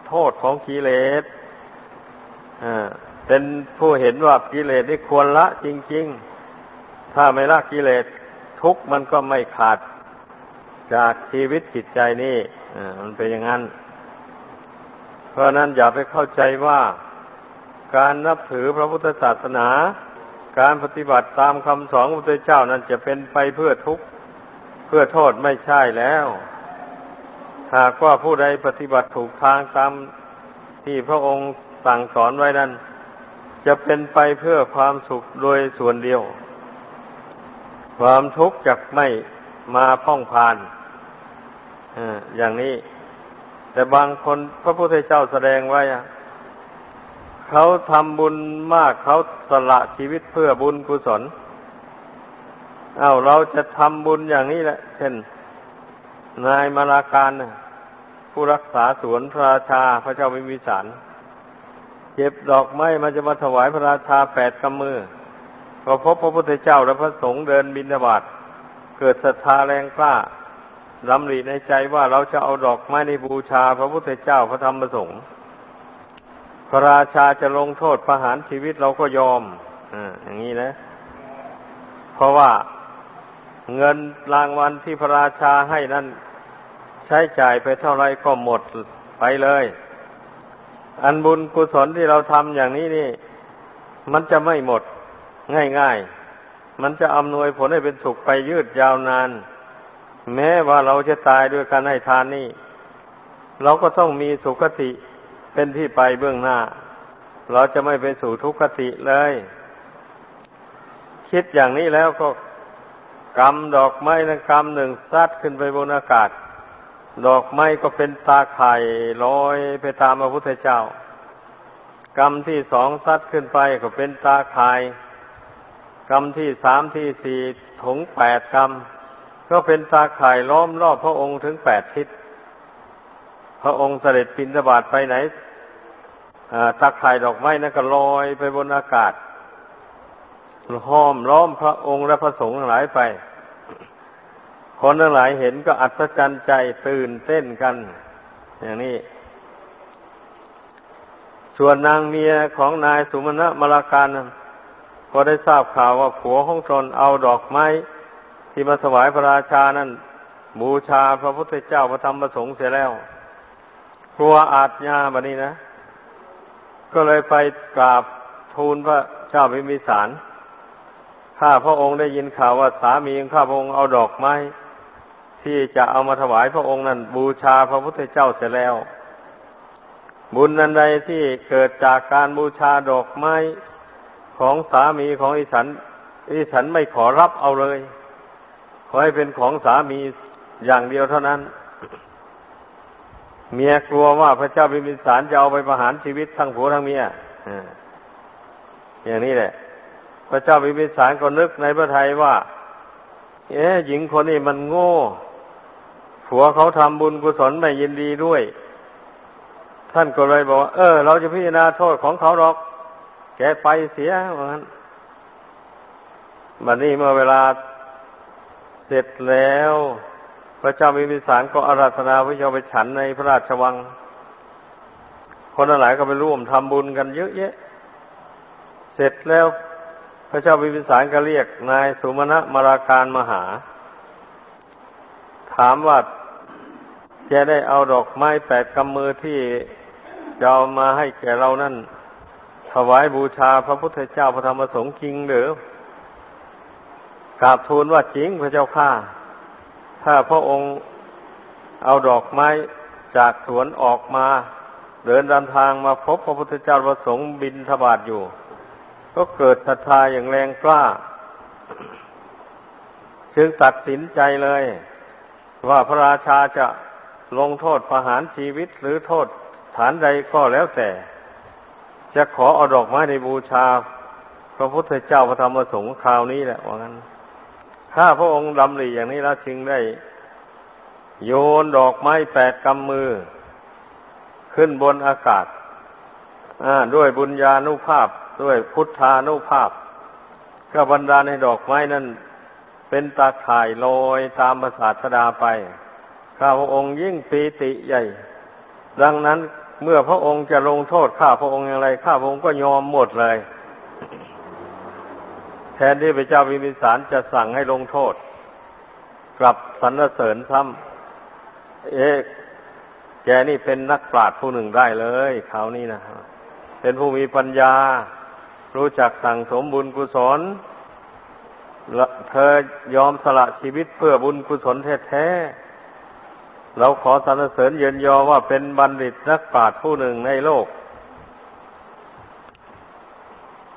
โทษของกิเลส เป็นผู้เห็นว่ากิเลสนี่ควรละจริง ๆ ถ้าไม่ละกิเลสทุกมันก็ไม่ขาดจากชีวิตจิตใจนี่มันเป็นอย่างนั้น เพราะนั้นอย่าไปเข้าใจว่าการนับถือพระพุทธศาสนา การปฏิบัติตามคำสอนของพระเจ้านั้นจะเป็นไปเพื่อทุกข์เพื่อโทษไม่ใช่แล้ว หากว่าผู้ใดปฏิบัติถูกทางตามที่พระองค์ สั่งสอนไว้นั้น จะเป็นไปเพื่อความสุขโดยส่วนเดียว ความทุกข์จะไม่มาพ่องพานอย่างนี้ แต่บางคนพระพุทธเจ้าแสดงไว้เขาทำบุญมากเขาสละชีวิตเพื่อบุญกุศลเอาเราจะทำบุญอย่างนี้แหละ เช่น นายมาลาการผู้รักษาสวนพระราชาพระเจ้าวิมิสาร เก็บดอกไม้มันจะมาถวายพระราชาแปดกำมือก็พบพระพุทธเจ้าและพระสงฆ์เดินบินบาตเกิดศรัทธาแรงกล้าลำริในใจว่าเราจะเอาดอกไม้ในบูชา พระพุทธเจ้าพระธรรมพระสงฆ์พระราชาจะลงโทษประหารชีวิตเราก็ยอมออย่างนี้นะ เพราะว่าเงินรางวัลที่พระราชาให้นั้น ใช้จ่ายไปเท่าไรก็หมดไปเลย อันบุญกุศลที่เราทำอย่างนี้นี่ มันจะไม่หมดง่ายๆ มันจะอำนวยผลให้เป็นสุขไปยืดยาวนาน แม้ว่าเราจะตายด้วยการให้ทานนี่ เราก็ต้องมีสุขติเป็นที่ไปเบื้องหน้า เราจะไม่ไปสู่ทุกขติเลย คิดอย่างนี้แล้วก็กำดอกไม้นั้นกำหนึ่งซัดขึ้นไปบนอากาศ ดอกไม้ก็เป็นตาไข่ลอยไปตามพระพุทธเจ้า กรรมที่สองซัดขึ้นไปก็เป็นตาไข่ายกรรมที่สามที่สี่ถงแปดกรรม ก็เป็นตาข่ายล้อมรอบพระองค์ถึงแปดทิศ พระองค์เสด็จปินบาตไปไหนตาข่ายดอกไม้นั่นก็ลอยไปบนอากาศห้อมล้อมพระองค์และพระสงฆ์ทั้งหลายไป คนทั้งหลายเห็นก็อัศจรรย์ใจตื่นเต้นกัน อย่างนี้ ส่วนนางเมียของนายสุมณะมราการก็ได้ทราบข่าวว่าผัวของตนเอาดอกไม้ ที่มาถวายพระราชานั้นบูชาพระพุทธเจ้าพระธรรมพระสงฆ์เสียแล้วกลัวอาจญาบันนี้นะ ก็เลยไปกราบทูลพระเจ้าพิมิสารข้าพระองค์ได้ยินข่าวว่าสามีของข้าพระองค์เอาดอกไม้ ที่จะเอามาถวายพระองค์นั้นบูชาพระพุทธเจ้าเสร็จแล้ว บุญนันใดที่เกิดจากการบูชาดอกไม้ของสามีของอิฉันอิฉันไม่ขอรับเอาเลยขอให้เป็นของสามีอย่างเดียวเท่านั้น เมียกลัวว่าพระเจ้าพิมิสารจะเอาไปประหารชีวิตทั้งผัวทั้งเมียอย่างนี้แหละ พระเจ้าพิมิสารก็นึกในพระทัยว่า เอ๊หญิงคนนี้มันโง่ ผัวเขาทำบุญกุศลไม่ยินดีด้วย ท่านก็เลยบอกว่า เออ เราจะพิจารณาโทษของเขาหรอก แกไปเสียว่างั้นบัดนี้เมื่อเวลาเสร็จแล้ว พระเจ้ามีมิสารก็อาราธนาพระเจ้าไปฉันในพระราชวัง คนหลายก็ไปร่วมทำบุญกันเยอะแยะ เสร็จแล้วพระเจ้าวิมิสารก็เรียกนายสุมาณะมาราการมหา ถามว่า จะได้เอาดอกไม้แปดกำมือที่จะเอามาให้แก่เรานั่น ถวายบูชาพระพุทธเจ้าพระธรรมสงฆ์จริงหรือกราบทูลว่าจริงพระเจ้าข้าถ้าพระองค์เอาดอกไม้จากสวนออกมา เดินดินทางมาพบพระพุทธเจ้าพระสงฆ์บินทบาทอยู่ ก็เกิดศรัทธาอย่างแรงกล้า จึงตัดสินใจเลย ว่าพระราชาจะ ลงโทษประหารชีวิตหรือโทษฐานใดก็แล้วแต่ จะขอเอาดอกไม้ในบูชา พระพุทธเจ้าพระธรรมสงฆ์คราวนี้แหละว่างั้น ถ้าพระองค์ดำริอย่างนี้แล้วจึงได้ โยนดอกไม้แปดกำมือ ขึ้นบนอากาศด้วยบุญญาณุภาพด้วยพุทธานุภาพ ก็บรรดาในดอกไม้นั้นเป็นตาข่ายลอยตามประสาทดาไป ข้าพระองค์ยิ่งปีติใหญ่ ดังนั้นเมื่อพระองค์จะลงโทษข้าพระองค์อย่างไรข้าพระองค์ก็ยอมหมดเลย แทนที่พระเจ้าวิมิสารจะสั่งให้ลงโทษ กลับสรรเสริญซ้ำเอ๊ะแกนี่เป็นนักปราชญ์ผู้หนึ่งได้เลยคราวนี้นะเป็นผู้มีปัญญา รู้จักสั่งสมบุญกุศลเธอยอมสละชีวิตเพื่อบุญกุศลแท้ๆ เราขอสรรเสริญเยินยอว่าเป็นบัณฑิตนักปราชญ์ผู้หนึ่งในโลก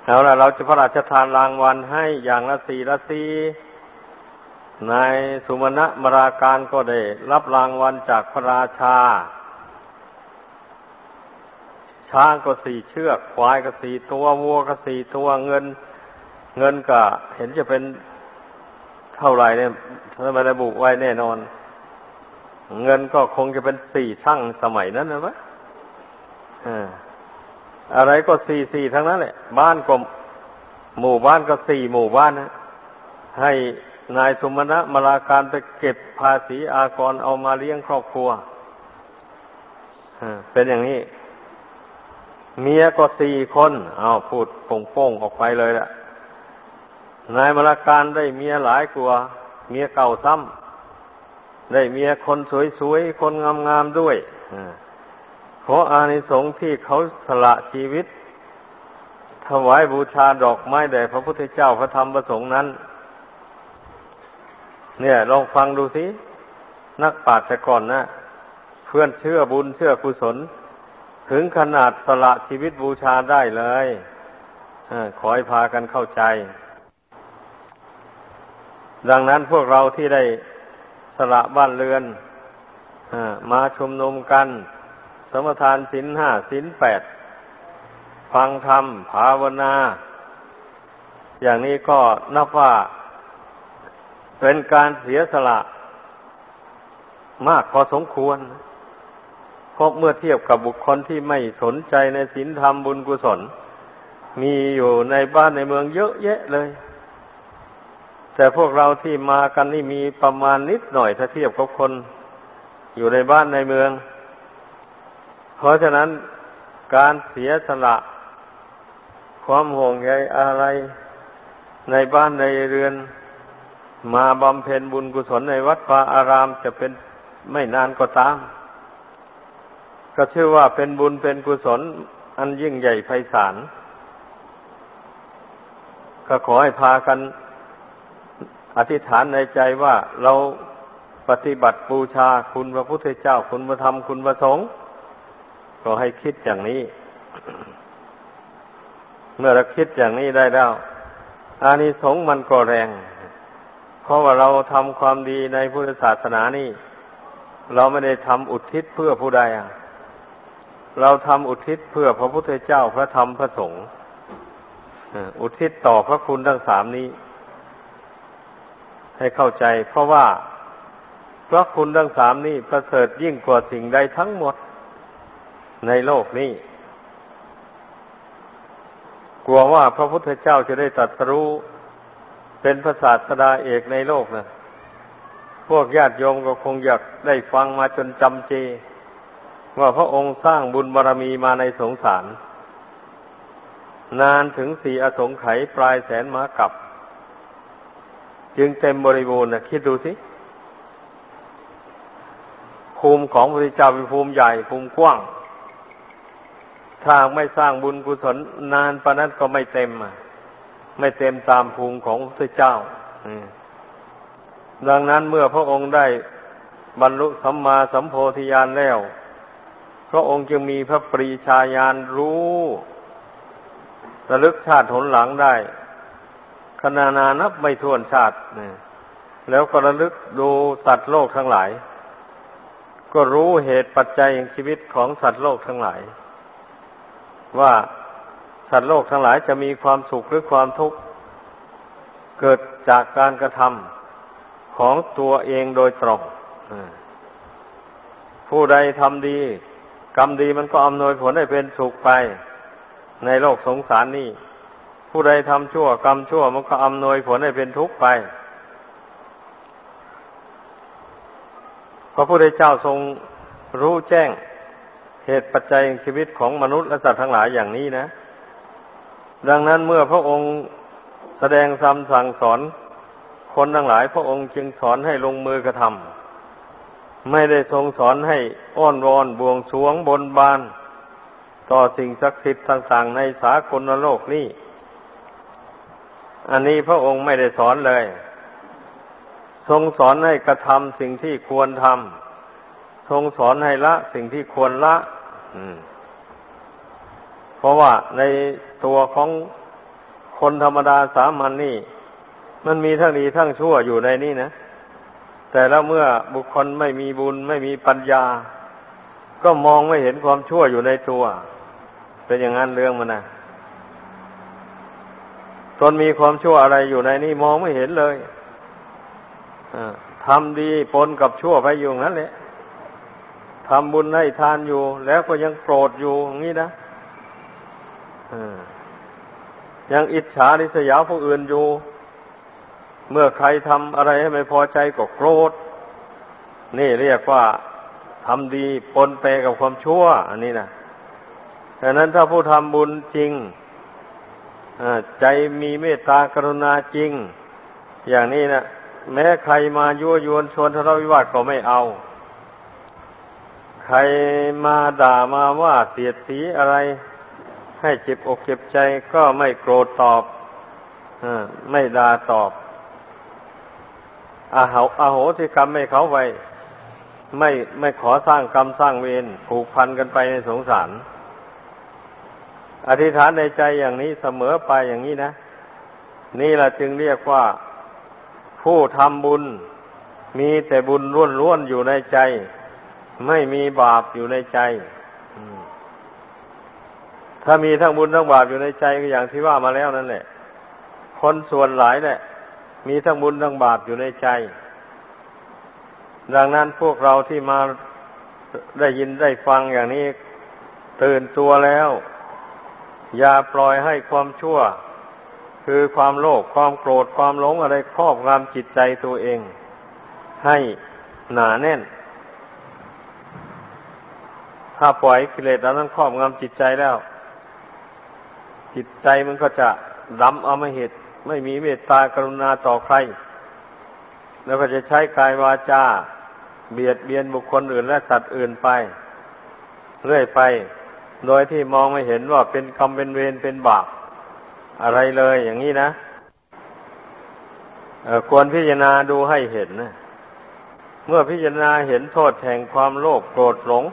เอาละเราจะพระราชทานรางวัลให้อย่างละสี่ละสี่นายสุมาณะมราการก็ได้ รับรางวัลจากพระราชา ช้างก็สี่เชือก ควายก็สี่ตัววัวก็สี่ตัวเงิน เงินก็เห็นจะเป็นเท่าไหร่เนี่ยถ้าไม่ได้บุไว้แน่นอน เงินก็คงจะเป็นสี่ช่างสมัยนั้นนะวะอะไรก็สี่สี่ทั้งนั้นแหละ บ้านก็หมู่บ้านก็สี่หมู่บ้านนะให้นายสมณะมาลาการไปเก็บภาษีอากรเอามาเลี้ยงครอบครัวเป็นอย่างนี้ เมียก็สี่คนเอาพูดโป่งๆออกไปเลยละนายมรการได้เมียหลายกว่าเมียเก่าซ้ำ ได้เมียคนสวยๆ คนงามๆด้วยเพราะอานิสงส์ที่เขาสละชีวิต ถวายบูชาดอกไม้แด่พระพุทธเจ้าพระธรรมประสงค์นั้น เนี่ย ลองฟังดูสินักปราชญ์แต่ก่อนนะเพื่อนเชื่อบุญเชื่อกุศล ถึงขนาดสละชีวิตบูชาได้เลยอขอให้พากันเข้าใจ ดังนั้นพวกเราที่ได้ ละบ้านเรือนมาชุมนุมกัน สมทานสินห้าสินแปด ฟังธรรม ภาวนา อย่างนี้ก็นับว่าเป็นการเสียสละมากพอสมควรเพราะเมื่อเทียบกับบุคคลที่ไม่สนใจในศีลธรรมบุญกุศล มีอยู่ในบ้านในเมืองเยอะแยะเลย แต่พวกเราที่มากันนี่มีประมาณนิดหน่อยถ้าเทียบกับคน อยู่ในบ้านในเมือง เพราะฉะนั้นการเสียสละ ความห่วงใยอะไรในบ้านในเรือน มาบำเพ็ญบุญกุศลในวัดวาอารามจะเป็นไม่นานก็ตาม ก็ชื่อว่าเป็นบุญเป็นกุศล อันยิ่งใหญ่ไพศาลก็ขอให้พากัน อธิษฐานในใจว่าเราปฏิบัติบูชาคุณพระพุทธเจ้า คุณพระธรรมคุณพระสงฆ์ก็ให้คิดอย่างนี้ เมื่อเราคิดอย่างนี้ได้แล้วอานิสงส์มันก็แรง เพราะว่าเราทำความดีในพุทธศาสนานี่ เราไม่ได้ทำอุทิศเพื่อผู้ใดอะเราทำอุทิศเพื่อพระพุทธเจ้าพระธรรมพระสงฆ์อุทิศต่อพระคุณทั้งสามนี้ ให้เข้าใจ เพราะว่าพระคุณทั้งสามนี้ประเสริฐยิ่งกว่าสิ่งใดทั้งหมดในโลกนี้ กลัวว่าพระพุทธเจ้าจะได้ตรัสรู้ เป็นพระศาสดาเอกในโลกนะพวกญาติโยมก็คงอยากได้ฟังมาจนจำเจ ว่าพระองค์สร้างบุญบารรมีมาในสงสาร นานถึงสี่อสงไขยปลายแสนมากับ จึงเต็มบริบูรณ์นะคิดดูสิภูมิของพระพุทธเจ้าเป็นภูมิใหญ่ภูมิกว้าง ถ้าไม่สร้างบุญกุศลนานปานนั้นก็ไม่เต็มไม่เต็มตามภูมิของพระพุทธเจ้าดังนั้นเมื่อพระองค์ได้บรรลุสัมมาสัมโพธิญาณแล้ว พระองค์จึงมีพระปรีชาญาณรู้ระลึกชาติหนหลังได้ ขนานานับไม่ถ้วนชาติแล้วก็ระลึกดูสัตว์โลกทั้งหลาย ก็รู้เหตุปัจจัยแห่งชีวิตของสัตว์โลกทั้งหลาย ว่าสัตว์โลกทั้งหลายจะมีความสุขหรือความทุกข์เกิดจากการกระทำของตัวเองโดยตรงผู้ใดทำดี กรรมดีมันก็อำนวยผลให้เป็นสุขไป ในโลกสงสารนี่ ผู้ใดทำชั่วกรรมชั่วมันก็อำนวยผลให้เป็นทุกข์ไป พระพุทธเจ้าทรงรู้แจ้งเหตุปัจจัยชีวิตของมนุษย์และสัตว์ทั้งหลายอย่างนี้นะ ดังนั้นเมื่อพระองค์แสดงคำสั่งสอนคนทั้งหลาย พระองค์จึงสอนให้ลงมือกระทำไม่ได้ทรงสอนให้อ้อนวอนบวงสวงบนบาน ต่อสิ่งศักดิ์สิทธิ์ต่างๆในสากลโลกนี้ อันนี้พระองค์ไม่ได้สอนเลย ทรงสอนให้กระทำสิ่งที่ควรทำทรงสอนให้ละสิ่งที่ควรละเพราะว่าในตัวของคนธรรมดาสามัญนนี่ มันมีทั้งดีทั้งชั่วอยู่ในนี่นะ แต่แล้วเมื่อบุคคลไม่มีบุญไม่มีปัญญา ก็มองไม่เห็นความชั่วอยู่ในตัว เป็นอย่างนั้นเรื่องมันนะ ตนมีความชั่วอะไรอยู่ในนี่มองไม่เห็นเลยทำดีปนกับชั่วไปอยู่นั้นแหละทำบุญให้ทานอยู่ แล้วก็ยังโกรธอยู่อย่างนี้นะยังอิจฉาริษยาผู้อื่นอยู่ เมื่อใครทำอะไรให้ไม่พอใจก็โกรธ นี่เรียกว่าทำดีปนเปกับความชั่ว อันนี้นะดังนั้นถ้าผู้ทำบุญจริง ใจมีเมตตากรุณาจริง อย่างนี้นะแม้ใครมายั่วยวนชวนทะเลาะวิวาทก็ไม่เอา ใครมาด่ามาว่าเสียดสีอะไร ให้เจ็บอกเจ็บใจก็ไม่โกรธตอบอไม่ด่าตอบอาหอาโหที่กรรมไม่เขาไปไม่ไม่ขอสร้างกรรมสร้างเวรผูกพันกันไปในสงสาร อธิษฐานในใจอย่างนี้เสมอไปอย่างนี้นะ นี่แหละจึงเรียกว่าผู้ทำบุญ มีแต่บุญล้วนๆอยู่ในใจ ไม่มีบาปอยู่ในใจถ้ามีทั้งบุญทั้งบาปอยู่ในใจก็อย่างที่ว่ามาแล้วนั่นแหละคนส่วนหลายเนี่ยมีทั้งบุญทั้งบาปอยู่ในใจ ดังนั้นพวกเราที่มาได้ยินได้ฟังอย่างนี้ ตื่นตัวแล้ว อย่าปล่อยให้ความชั่ว คือความโลภความโกรธความหลงอะไรครอบงำจิตใจตัวเอง ให้หนาแน่น ถ้าปล่อยกิเลสนั้นครอบงำจิตใจแล้ว จิตใจมันก็จะดำอมาเหตุไม่มีเมตตากรุณาต่อใคร แล้วก็จะใช้กายวาจาเบียดเบียนบุคคลอื่นและสัตว์อื่นไป เรื่อยไป โดยที่มองไม่เห็นว่าเป็นกรรมเป็นเวรเป็นบาปอะไรเลยอย่างนี้นะควรพิจารณาดูให้เห็นนะเมื่อพิจารณาเห็นโทษแห่งความโลภโกรธหลง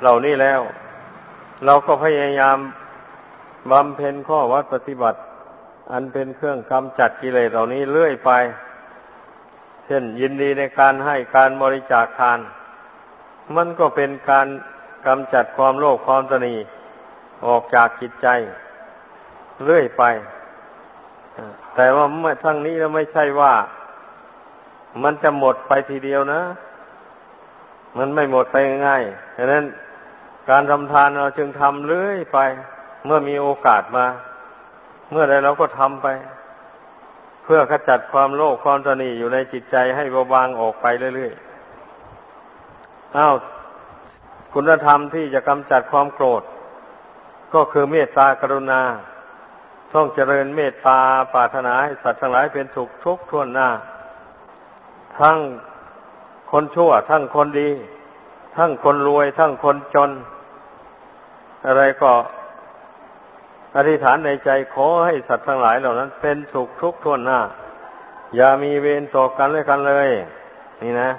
เหล่านี้แล้ว เราก็พยายามบำเพ็ญข้อวัดปฏิบัติ อันเป็นเครื่องกำจัดกิเลสเหล่านี้เรื่อยไป เช่นยินดีในการให้การบริจาคทาน มันก็เป็นการ กำจัดความโลภความตนีออกจากจิตใจ เรื่อยไป แต่ว่าทั้งนี้แล้วไม่ใช่ว่า มันจะหมดไปทีเดียวนะ มันไม่หมดไปง่ายๆฉะนั้นการทำทานเราจึงทำเรื่อยไป เมื่อมีโอกาสมา เมื่อใดเราก็ทำไป เพื่อขจัดความโลภความตนีอยู่ในจิตใจให้เบาบางออกไปเรื่อยๆอ้าว คุณธรรมที่จะกำจัดความโกรธ ก็คือเมตตากรุณา ต้องเจริญเมตตาปรารถนาให้สัตว์ทั้งหลายเป็นสุขทุกข์ทวนหน้า ทั้งคนชั่ว ทั้งคนดี ทั้งคนรวย ทั้งคนจน อะไรก็อธิษฐานในใจขอให้สัตว์ทั้งหลายเหล่านั้น เป็นสุขทุกข์ทั่วหน้า อย่ามีเวรต่อกันเลยกันเลย นี่นะ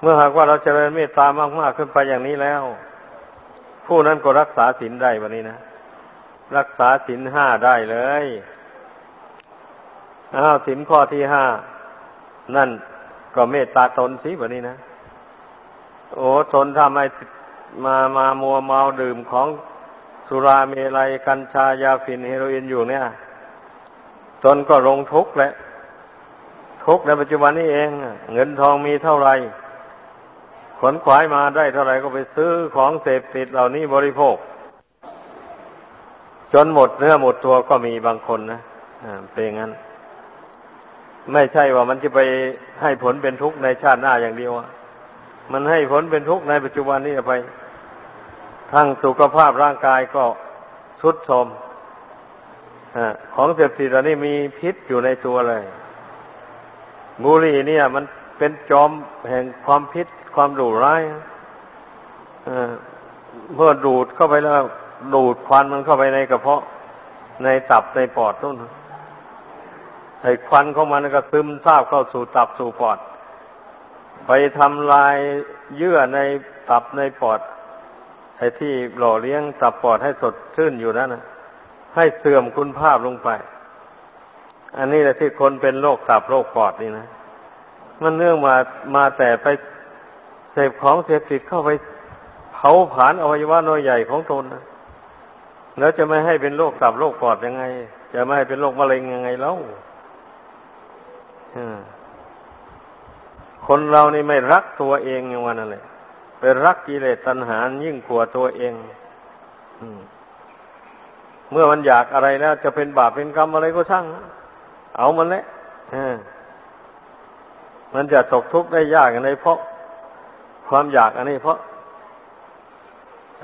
เมื่อหากว่าเราจเจริญเมตตามากๆขึ้นไปอย่างนี้แล้ว ผู้นั้นก็รักษาศีลได้วันนี้นะรักษาศีลห้าได้เลยอ้าวศีลข้อที่ห้านั่นก็เมตตาตนสิวันนี้นะ โอ้ตนทำไมมามามัวเมาดื่มของสุราเมลัยกัญชายาฝิ่นเฮโรอีนอยู่เนี่ย ตนก็ลงทุกข์แหละ ทุกข์ในปัจจุบันนี้เอง เงินทองมีเท่าไหร่ ขนขวายมาได้เท่าไหร่ก็ไปซื้อของเสพติดเหล่านี้บริโภค จนหมดเนื้อหมดตัวก็มีบางคนนะเป็นงั้น ไม่ใช่ว่ามันจะไปให้ผลเป็นทุกข์ในชาติหน้าอย่างเดียวมันให้ผลเป็นทุกข์ในปัจจุบันนี้ไป ทั้งสุขภาพร่างกายก็ทุดโทรมของเสพติดอันนี้มีพิษอยู่ในตัวเลยบุหรี่เนี่ย มันเป็นจอมแห่งความพิษ ความดุร้ายเมื่อดูดเข้าไปแล้ว ดูดควันมันเข้าไปในกระเพาะในตับในปอดนู่นไอ้ควันของมันก็ซึมซาบเข้าสู่ตับสู่ปอด ไปทำลายเยื่อในตับในปอดไอ้ที่หล่อเลี้ยงตับปอดให้สดชื่นอยู่นั่นนะให้เสื่อมคุณภาพลงไป อันนี้แหละที่คนเป็นโรคตับโรคปอดนี่นะ มันเนื่องมามาแต่ไป เสพของเสพติดเข้าไปเผาผลาญอวัยวะน้อยใหญ่ของตนนะแล้วจะไม่ให้เป็นโรคตับโรคปอดยังไง จะไม่ให้เป็นโรคมะเร็งยังไงเล่าคนเรานี่ไม่รักตัวเองอย่างวันนั่นแหละไปรักกิเลสตัณหายิ่งกว่าตัวเองเมื่อมันอยากอะไรแล้ว จะเป็นบาปเป็นกรรมอะไรก็ช่าง เอามันแหละมันจะตกทุกข์ได้ยากในเพราะ ความอยากอันนี้เพราะ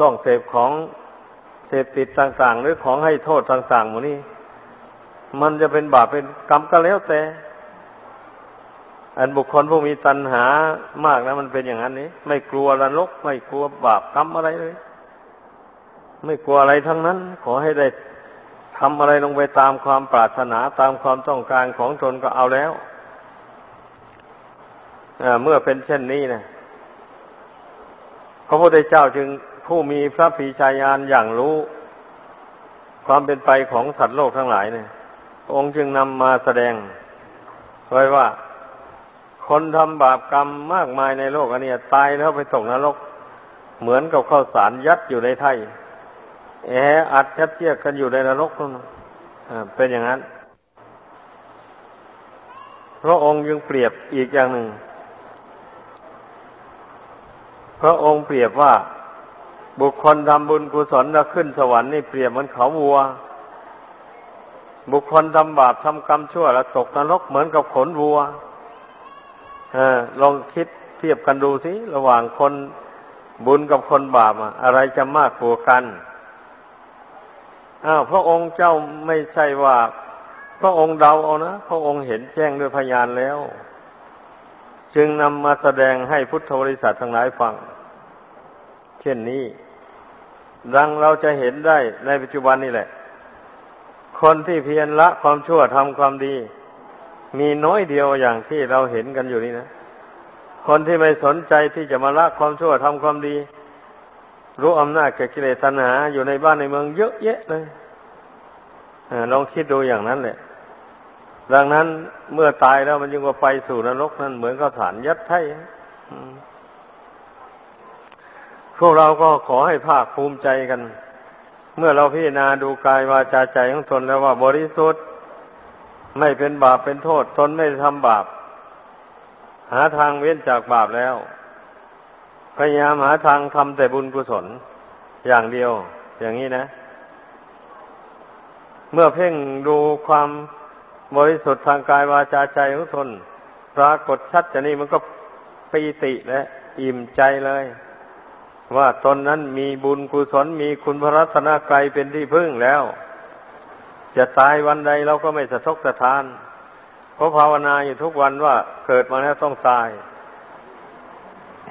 ต้องเสพของเสพติดต่าง ๆ หรือของให้โทษต่างๆหมดนี้ มันจะเป็นบาปเป็นกรรมก็แล้วแต่ อันบุคคลผู้มีตัณหามากนะมันเป็นอย่างนั้นนี้ ไม่กลัวระลกไม่กลัวบาปกรรมอะไรเลย ไม่กลัวอะไรทั้งนั้น ขอให้ได้ทำอะไรลงไปตามความปรารถนาตามความต้องการของตนก็เอาแล้วเมื่อเป็นเช่นนี้นะ พระพุทธเจ้าจึงผู้มีพระปีชาญาณอย่างรู้ ความเป็นไปของสัตว์โลกทั้งหลายเนี่ย องค์จึงนำมาแสดงไว้ว่า คนทำบาปกรรมมากมายในโลกอันนี้ตายแล้วไปตกนรก เหมือนกับข้าวสารยัดอยู่ในไถ่แออัดชัดเจียกกันอยู่ในนรกนั่นเป็นอย่างนั้นพระองค์ยังเปรียบอีกอย่างหนึ่ง พระองค์เปรียบว่าบุคคลทำบุญกุศลแล้วขึ้นสวรรค์นี่เปรียบเหมือนเขาวัว บุคคลทำบาปทำกรรมชั่วแล้วตกนรกเหมือนกับขนวัวอลองคิดเทียบกันดูสิ ระหว่างคนบุญกับคนบาปอะไรจะมากกว่ากันอ้าวพระองค์เจ้าไม่ใช่ว่า พระองค์เดาเอานะ พระองค์เห็นแจ้งด้วยพยานแล้ว จึงนำมาแสดงให้พุทธบริษัททั้งหลายฟัง เช่นนี้ ดังเราจะเห็นได้ในปัจจุบันนี่แหละ คนที่เพียรละความชั่วทำความดี มีน้อยเดียวอย่างที่เราเห็นกันอยู่นี่นะ คนที่ไม่สนใจที่จะมาละความชั่วทำความดี รู้อำนาจแก่กิเลสตัณหาอยู่ในบ้านในเมืองเยอะแยะเลยลองคิดดูอย่างนั้นแหละ ดังนั้นเมื่อตายแล้วมันยังว่าไปสู่นรกนั่นเหมือนกับฐานยัดไถ่พวกเราก็ขอให้ภาคภูมิใจกัน เมื่อเราพิจารณาดูกายวาจาใจของตนแล้วว่าบริสุทธิ์ ไม่เป็นบาปเป็นโทษ ตนไม่ทำบาป หาทางเว้นจากบาปแล้ว พยายามหาทางทำแต่บุญกุศลอย่างเดียว อย่างนี้นะ เมื่อเพ่งดูความ บริสุทธิ์ทางกายวาจาใจของตนปรากฏชัดจะนี่มันก็ปีติและอิ่มใจเลย ว่าตนนั้นมีบุญกุศลมีคุณพระรัตนกรเป็นที่พึ่งแล้ว จะตายวันใดเราก็ไม่สะทกสะทาน เพราะภาวนาอยู่ทุกวันว่าเกิดมาแล้วต้องตาย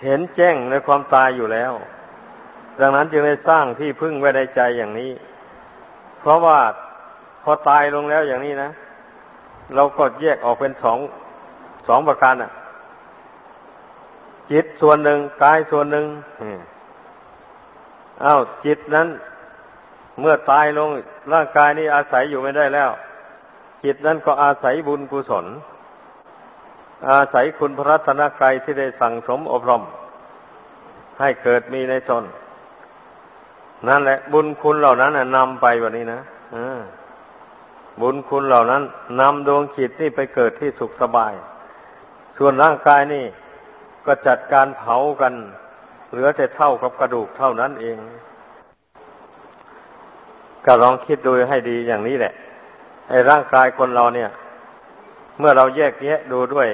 เห็นแจ้งในความตายอยู่แล้ว ดังนั้นจึงได้สร้างที่พึ่งไว้ในใจอย่างนี้ เพราะว่าพอตายลงแล้วอย่างนี้นะ เราก็แยกออกเป็นสองสองประการอะ จิตส่วนหนึ่งกายส่วนหนึ่งอ้าวจิตนั้น เมื่อตายลงร่างกายนี้อาศัยอยู่ไม่ได้แล้ว จิตนั้นก็อาศัยบุญกุศล อาศัยคุณพระรัตนกรัยที่ได้สั่งสมอบรม ให้เกิดมีในตนนั่นแหละ บุญคุณเหล่านั้นนำไปวันนี้นะอ่า บุญคุณเหล่านั้นนำดวงจิตนี่ไปเกิดที่สุขสบาย ส่วนร่างกายนี่ก็จัดการเผากัน เหลือแต่เท่ากับกระดูกเท่านั้นเอง ก็ลองคิดดูให้ดีอย่างนี้แหละไอ้ร่างกายคนเราเนี่ย เมื่อเราแยกแยะดูด้วย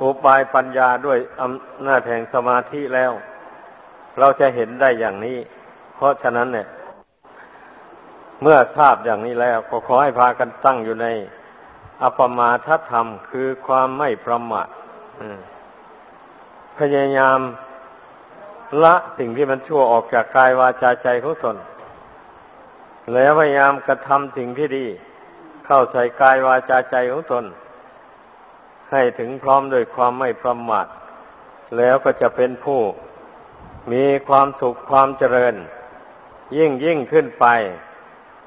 อุบายปัญญาด้วยอำนาจแห่งสมาธิแล้ว เราจะเห็นได้อย่างนี้ เพราะฉะนั้นเนี่ย เมื่อทราบอย่างนี้แล้วก็ขอให้พากันตั้งอยู่ในอปมาทธรรมคือความไม่ประมาทพยายามละสิ่งที่มันชั่วออกจากกายวาจาใจของตนแล้วพยายามกระทำสิ่งที่ดี เข้าใส่กายวาจาใจของตน ให้ถึงพร้อมด้วยความไม่ประมาทแล้วก็จะเป็นผู้มีความสุขความเจริญ ยิ่งยิ่งขึ้นไป